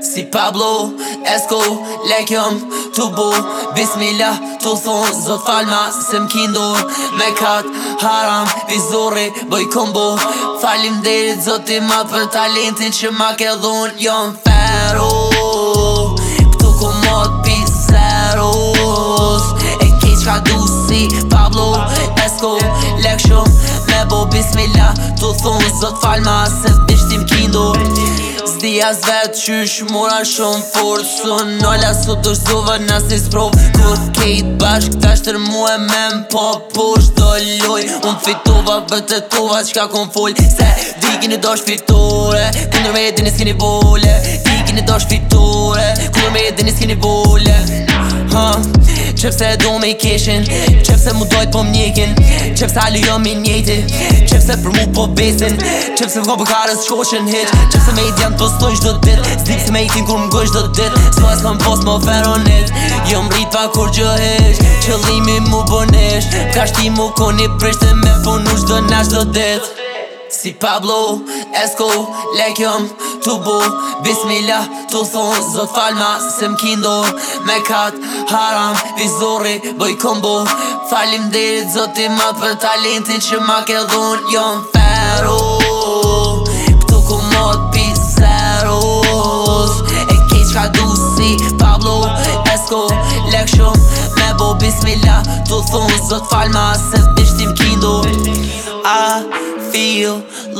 Si Pablo, esko, lekëm, të bo Bismillah, të thonë, zot falma, se më Me kat, haram, vizori, boj kombo Falim dhe, zot i ma për talentin që ma ke dhun Jon ferro, këtu ku mod piseros E ki që ka du si Pablo, esko, lekëm, me bo Bismillah, të thonë, zot falma, se të bishtim Si as vetë qysh mura shumë furë Su nolla su të shduve nës një sprov Kur kejt bashk të mua mu e me më po push Do luj, unë fituva vëtë të tuva Qka kon full se dikini një dosh fiture Këndur me jetin një s'kini bule Diki një dosh fiture Këndur me jetin një s'kini bule Ha, Qepse e do me i keshin Qepse mu dojt po mnjekin Qepse a lujo me njeti Qepse për mu po besin Qepse vko për karës qoqen hit Qepse me i djan të postoj qdo dit Zdip se me i tim kur më goj qdo dit Sdo e s'kam post më veronit Jo më rrit pa kur gjo hesh Qëllimi mu bonesh Pka shti mu koni prishtin Me punu qdo nash qdo dit Si Pablo Esko, lekjëm, të bu Bismillah, të thonë Zot falma, se m'kindo Me katë haram, vizori Bëj kombo Falim dirit, zot i më për talentin Që ma ke dhunë, jom feru Këtu ku mod pizzeros E ki qka du si Pablo Esko, shumë, me bu Bismillah, të thonë Zot falma, se m'kindo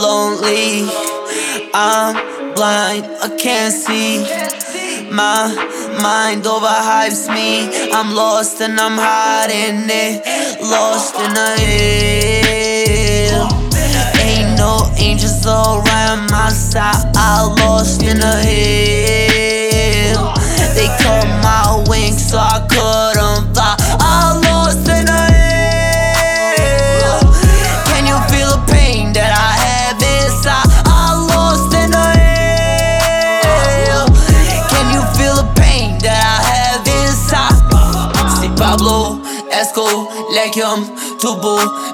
lonely. I'm blind, I can't see. My mind overhypes me. I'm lost and I'm hiding it. Lost in a hill. Ain't no angels around my side. I lost in a hill. Esko, lek jëm të bu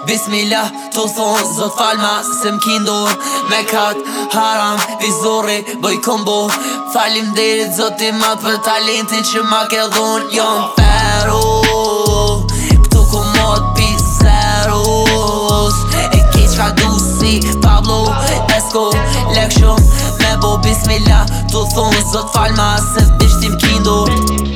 Bismillah të thonë Zot falma se më Mekat, Me kat haram vizori, bëj kombo Falim dirit zot i ma për talentin Që ma ke dhun Peru Këtu ku mod E ki qa Pablo Esko, lek shumë Me bo, Bismillah të thonë Zot falma se bishtim Bishtim